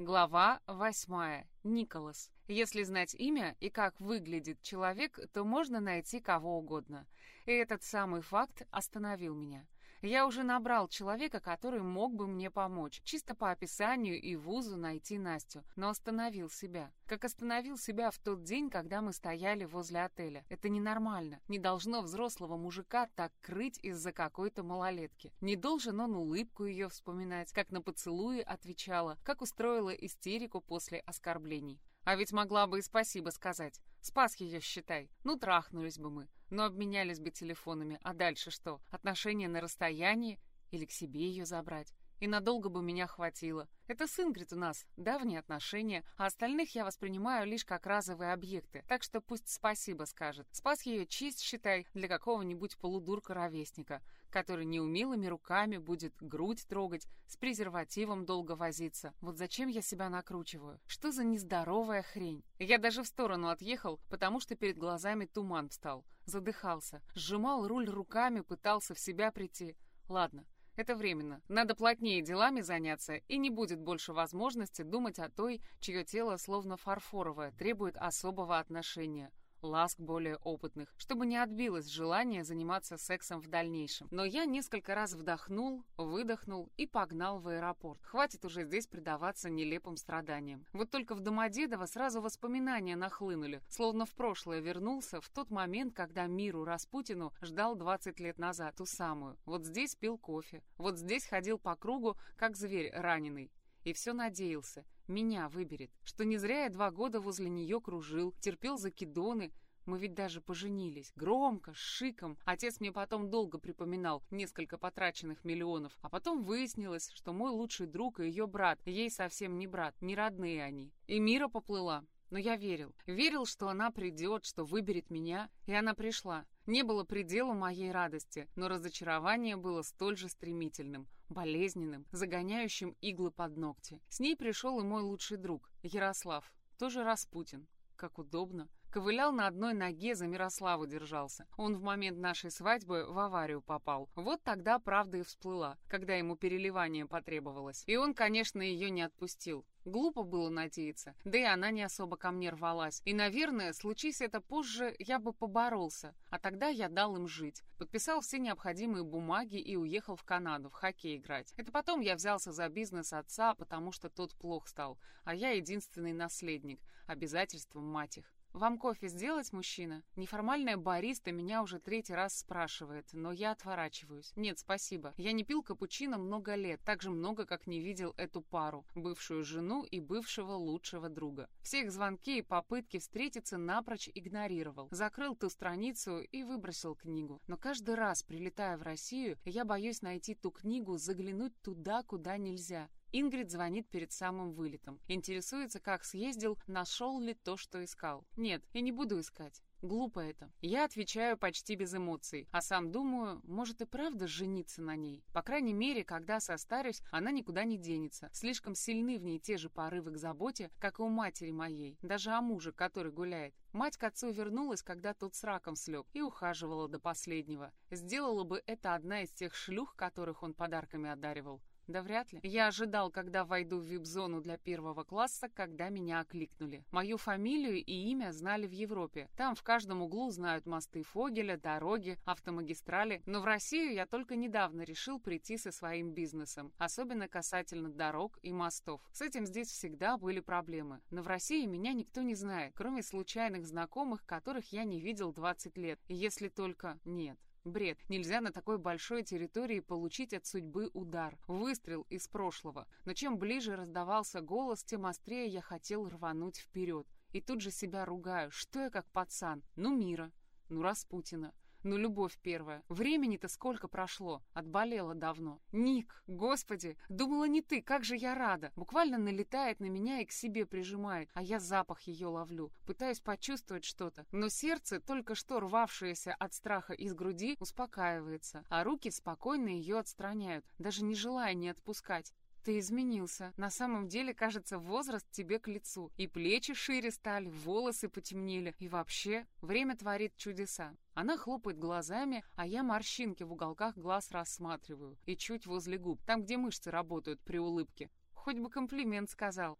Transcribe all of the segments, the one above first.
Глава восьмая. Николас. Если знать имя и как выглядит человек, то можно найти кого угодно. И этот самый факт остановил меня. Я уже набрал человека, который мог бы мне помочь, чисто по описанию и вузу найти Настю, но остановил себя. Как остановил себя в тот день, когда мы стояли возле отеля. Это ненормально. Не должно взрослого мужика так крыть из-за какой-то малолетки. Не должен он улыбку ее вспоминать, как на поцелуи отвечала, как устроила истерику после оскорблений. А ведь могла бы и спасибо сказать. Спас ее, считай. Ну, трахнулись бы мы. Но обменялись бы телефонами. А дальше что? Отношения на расстоянии? Или к себе ее забрать? И надолго бы меня хватило. Это с Ингрид у нас давние отношения, а остальных я воспринимаю лишь как разовые объекты, так что пусть спасибо скажет. Спас ее честь, считай, для какого-нибудь полудурка-ровесника, который неумелыми руками будет грудь трогать, с презервативом долго возиться. Вот зачем я себя накручиваю? Что за нездоровая хрень? Я даже в сторону отъехал, потому что перед глазами туман встал. Задыхался, сжимал руль руками, пытался в себя прийти. Ладно, это временно. Надо плотнее делами заняться, и не будет больше возможности думать о той, чье тело словно фарфоровое, требует особого отношения ласк более опытных, чтобы не отбилось желание заниматься сексом в дальнейшем. Но я несколько раз вдохнул, выдохнул и погнал в аэропорт. Хватит уже здесь предаваться нелепым страданиям. Вот только в Домодедово сразу воспоминания нахлынули, словно в прошлое вернулся в тот момент, когда миру Распутину ждал 20 лет назад, ту самую. Вот здесь пил кофе, вот здесь ходил по кругу, как зверь раненый. И все надеялся, меня выберет, что не зря я два года возле нее кружил, терпел закидоны, мы ведь даже поженились. Громко, с шиком. Отец мне потом долго припоминал несколько потраченных миллионов. А потом выяснилось, что мой лучший друг и ее брат, ей совсем не брат, не родные они. И мира поплыла. Но я верил. Верил, что она придет, что выберет меня. И она пришла. Не было предела моей радости, но разочарование было столь же стремительным, болезненным, загоняющим иглы под ногти. С ней пришел и мой лучший друг, Ярослав, тоже Распутин. Как удобно. Ковылял на одной ноге, за Мирославу держался. Он в момент нашей свадьбы в аварию попал. Вот тогда правда и всплыла, когда ему переливание потребовалось. И он, конечно, ее не отпустил. Глупо было надеяться, да и она не особо ко мне рвалась. И, наверное, случись это позже, я бы поборолся. А тогда я дал им жить. Подписал все необходимые бумаги и уехал в Канаду в хоккей играть. Это потом я взялся за бизнес отца, потому что тот плох стал. А я единственный наследник. Обязательством мать их. «Вам кофе сделать, мужчина?» Неформальная бариста меня уже третий раз спрашивает, но я отворачиваюсь. «Нет, спасибо. Я не пил капучино много лет, так же много, как не видел эту пару, бывшую жену и бывшего лучшего друга. Все их звонки и попытки встретиться напрочь игнорировал. Закрыл ту страницу и выбросил книгу. Но каждый раз, прилетая в Россию, я боюсь найти ту книгу, заглянуть туда, куда нельзя. Ингрид звонит перед самым вылетом. Интересуется, как съездил, нашел ли то, что искал. Нет, я не буду искать. Глупо это. Я отвечаю почти без эмоций, а сам думаю, может и правда жениться на ней. По крайней мере, когда состарюсь, она никуда не денется. Слишком сильны в ней те же порывы к заботе, как и у матери моей, даже о муже, который гуляет. Мать к отцу вернулась, когда тот с раком слег, и ухаживала до последнего. Сделала бы это одна из тех шлюх, которых он подарками одаривал. Да вряд ли. Я ожидал, когда войду в вип-зону для первого класса, когда меня окликнули. Мою фамилию и имя знали в Европе. Там в каждом углу знают мосты Фогеля, дороги, автомагистрали. Но в Россию я только недавно решил прийти со своим бизнесом, особенно касательно дорог и мостов. С этим здесь всегда были проблемы. Но в России меня никто не знает, кроме случайных знакомых, которых я не видел 20 лет. Если только... Нет. Бред. Нельзя на такой большой территории получить от судьбы удар. Выстрел из прошлого. Но чем ближе раздавался голос, тем острее я хотел рвануть вперед. И тут же себя ругаю. Что я как пацан? Ну, мира. Ну, Распутина. Ну, любовь первая. Времени-то сколько прошло. Отболела давно. Ник, господи, думала не ты, как же я рада. Буквально налетает на меня и к себе прижимает, а я запах ее ловлю. Пытаюсь почувствовать что-то. Но сердце, только что рвавшееся от страха из груди, успокаивается, а руки спокойно ее отстраняют, даже не желая не отпускать. Ты изменился. На самом деле, кажется, возраст тебе к лицу. И плечи шире стали, волосы потемнели. И вообще, время творит чудеса. Она хлопает глазами, а я морщинки в уголках глаз рассматриваю. И чуть возле губ, там, где мышцы работают при улыбке. Хоть бы комплимент сказал.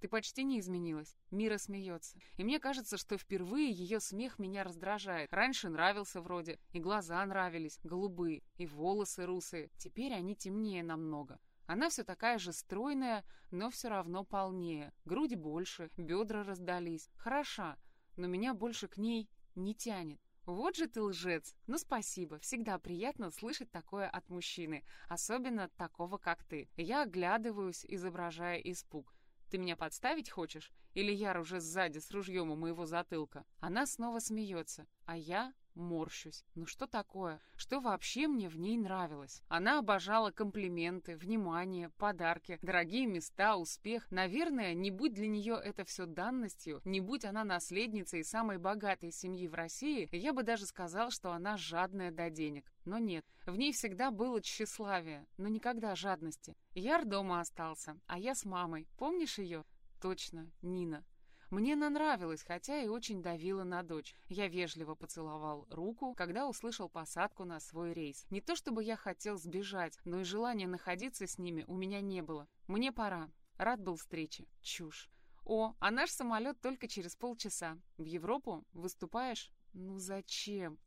Ты почти не изменилась. Мира смеется. И мне кажется, что впервые ее смех меня раздражает. Раньше нравился вроде, и глаза нравились, голубые, и волосы русые. Теперь они темнее намного. Она все такая же стройная, но все равно полнее. Груди больше, бедра раздались. Хороша, но меня больше к ней не тянет. Вот же ты лжец. Ну спасибо, всегда приятно слышать такое от мужчины, особенно такого, как ты. Я оглядываюсь, изображая испуг. Ты меня подставить хочешь? Или Яр уже сзади с ружьем у моего затылка? Она снова смеется, а я Морщусь. Ну что такое? Что вообще мне в ней нравилось? Она обожала комплименты, внимание, подарки, дорогие места, успех. Наверное, не будь для нее это все данностью, не будь она наследницей самой богатой семьи в России, я бы даже сказал, что она жадная до денег. Но нет, в ней всегда было тщеславие, но никогда жадности. Яр дома остался, а я с мамой. Помнишь ее? Точно, Нина. Мне она нравилась, хотя и очень давила на дочь. Я вежливо поцеловал руку, когда услышал посадку на свой рейс. Не то чтобы я хотел сбежать, но и желания находиться с ними у меня не было. Мне пора. Рад был встрече. Чушь. О, а наш самолет только через полчаса. В Европу? Выступаешь? Ну зачем?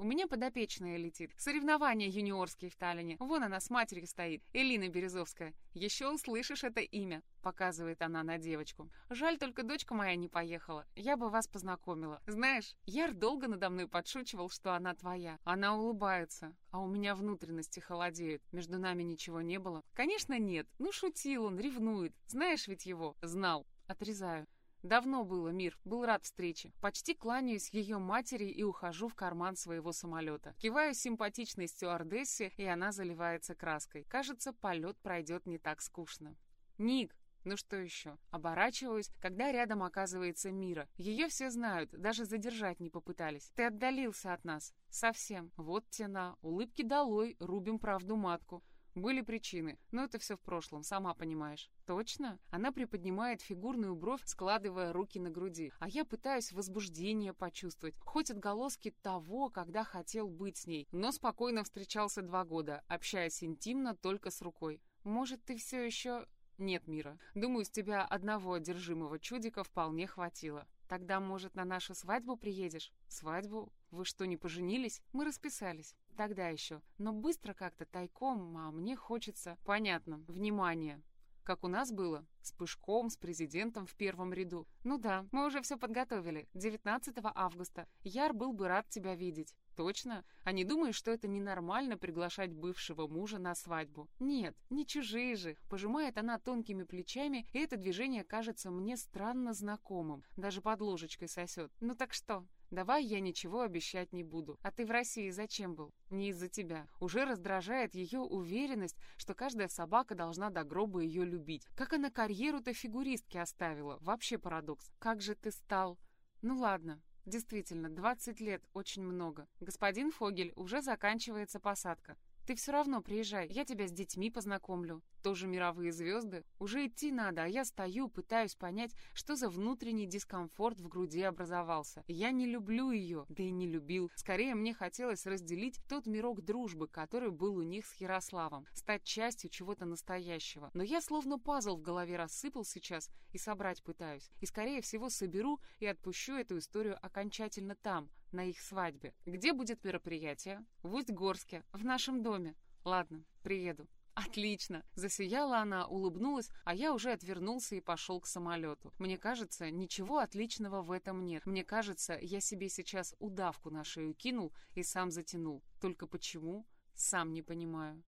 У меня подопечная летит. Соревнования юниорские в Таллине. Вон она с матерью стоит. Элина Березовская. Еще услышишь это имя, показывает она на девочку. Жаль, только дочка моя не поехала. Я бы вас познакомила. Знаешь, Яр долго надо мной подшучивал, что она твоя. Она улыбается, а у меня внутренности холодеют. Между нами ничего не было? Конечно, нет. Ну, шутил он, ревнует. Знаешь ведь его? Знал. Отрезаю. Давно было, Мир, был рад встрече. Почти кланяюсь ее матери и ухожу в карман своего самолета. Киваю симпатичной стюардессе, и она заливается краской. Кажется, полет пройдет не так скучно. Ник, ну что еще? Оборачиваюсь, когда рядом оказывается Мира. Ее все знают, даже задержать не попытались. Ты отдалился от нас. Совсем. Вот тена. Улыбки долой, рубим правду матку. Были причины, но это все в прошлом, сама понимаешь. Точно? Она приподнимает фигурную бровь, складывая руки на груди. А я пытаюсь возбуждение почувствовать. Хоть отголоски того, когда хотел быть с ней. Но спокойно встречался два года, общаясь интимно только с рукой. Может, ты все еще... Нет, Мира. Думаю, с тебя одного одержимого чудика вполне хватило. Тогда, может, на нашу свадьбу приедешь? Свадьбу? Вы что, не поженились? Мы расписались. Тогда еще. Но быстро как-то, тайком, а мне хочется... Понятно. Внимание. Как у нас было? С Пышком, с президентом в первом ряду. Ну да, мы уже все подготовили. 19 августа. Яр был бы рад тебя видеть. Точно? А не думаешь, что это ненормально приглашать бывшего мужа на свадьбу? Нет, не чужие же. Пожимает она тонкими плечами, и это движение кажется мне странно знакомым. Даже под ложечкой сосет. Ну так что? Давай я ничего обещать не буду. А ты в России зачем был? Не из-за тебя. Уже раздражает ее уверенность, что каждая собака должна до гроба ее любить. Как она карьеру-то фигуристки оставила? Вообще парадокс. Как же ты стал? Ну ладно, Действительно, 20 лет – очень много. Господин Фогель, уже заканчивается посадка. Ты все равно приезжай, я тебя с детьми познакомлю тоже мировые звезды, уже идти надо, а я стою, пытаюсь понять, что за внутренний дискомфорт в груди образовался. Я не люблю ее, да и не любил. Скорее, мне хотелось разделить тот мирок дружбы, который был у них с Ярославом, стать частью чего-то настоящего. Но я словно пазл в голове рассыпал сейчас и собрать пытаюсь. И, скорее всего, соберу и отпущу эту историю окончательно там, на их свадьбе. Где будет мероприятие? В Усть-Горске, в нашем доме. Ладно, приеду. Отлично. Засияла она, улыбнулась, а я уже отвернулся и пошел к самолету. Мне кажется, ничего отличного в этом нет. Мне кажется, я себе сейчас удавку на шею кинул и сам затянул. Только почему? Сам не понимаю.